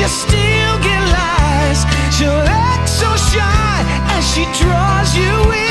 you still get lies. She'll act so shy as she draws you in.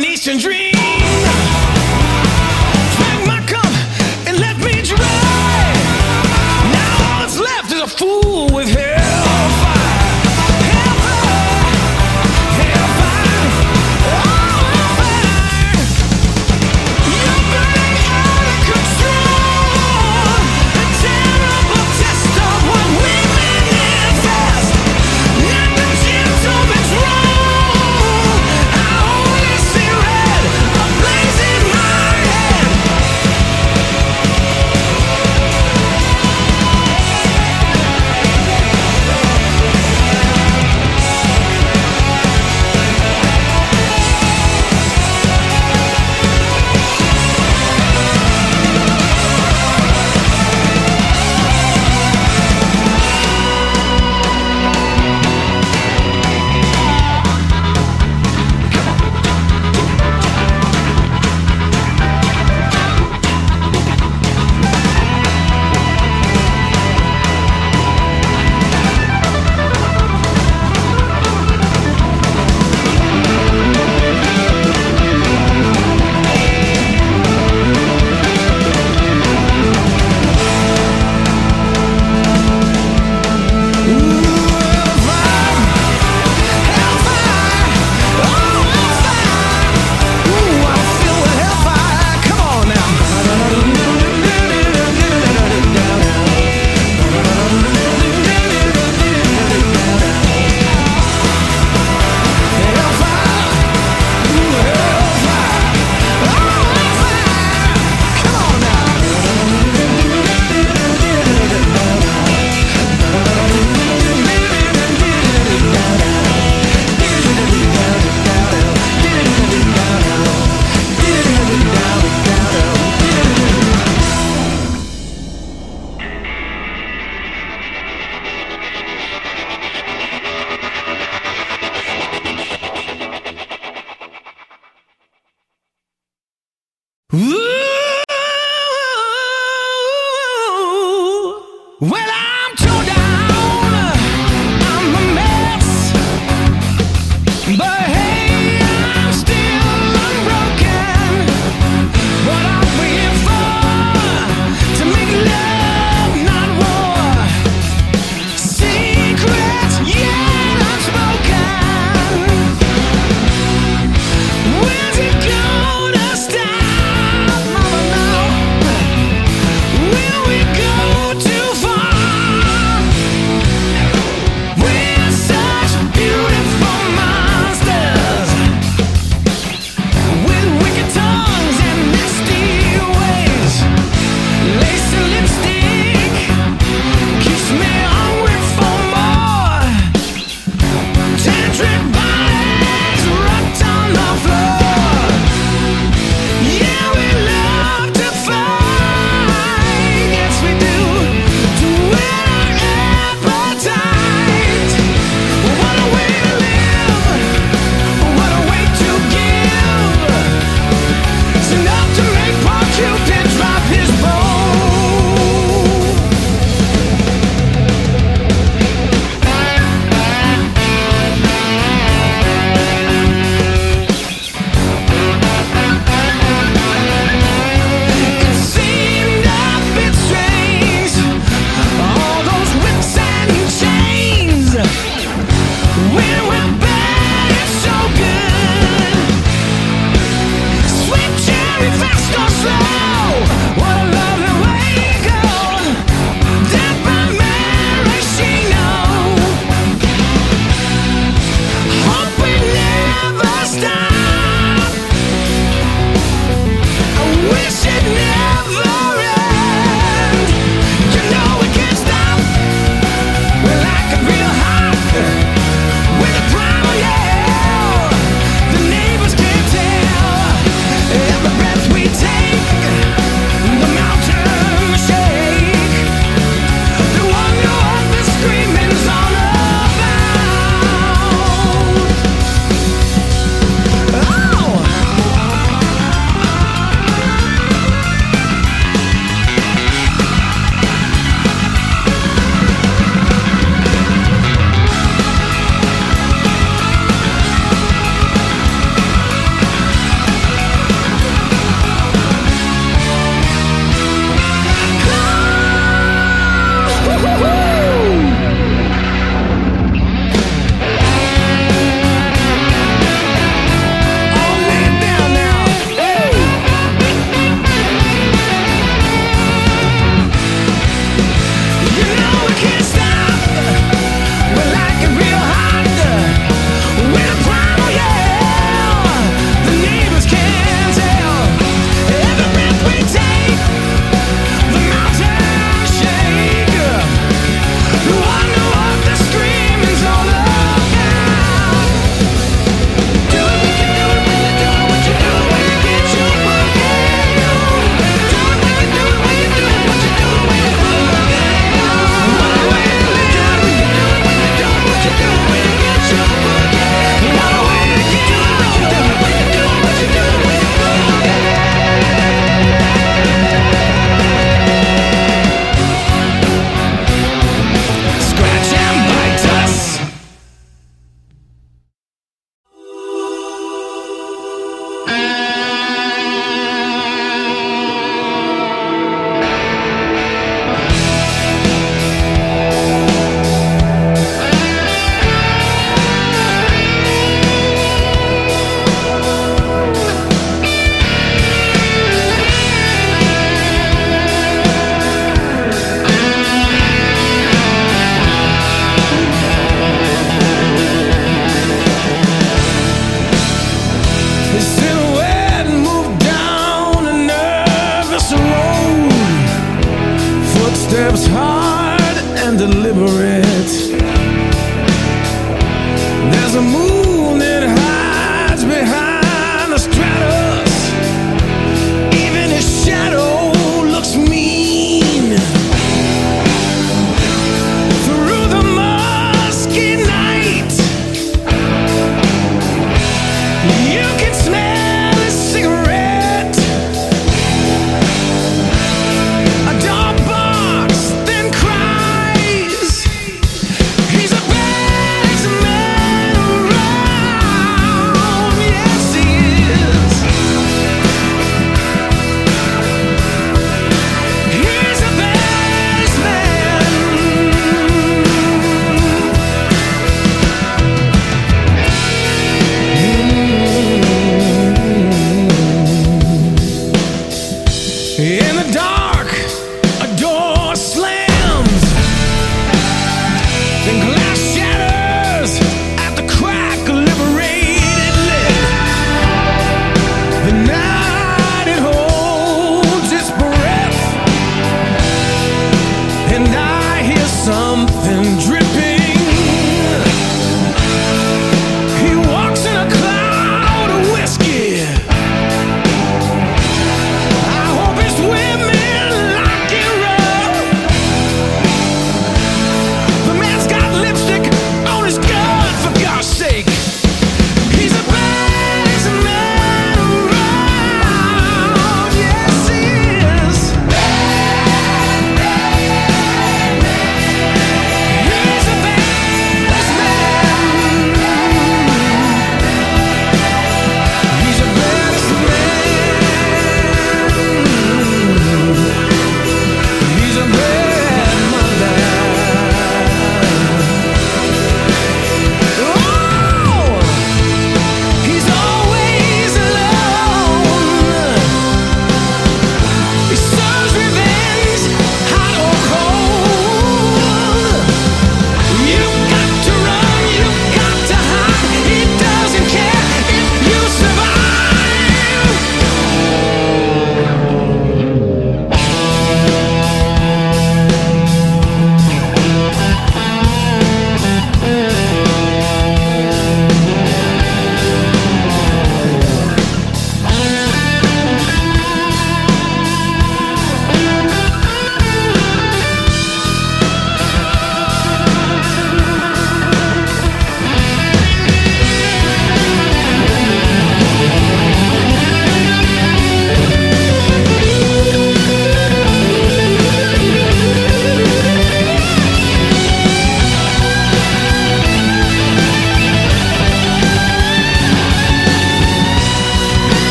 Green-eyed witch from an eastern dream.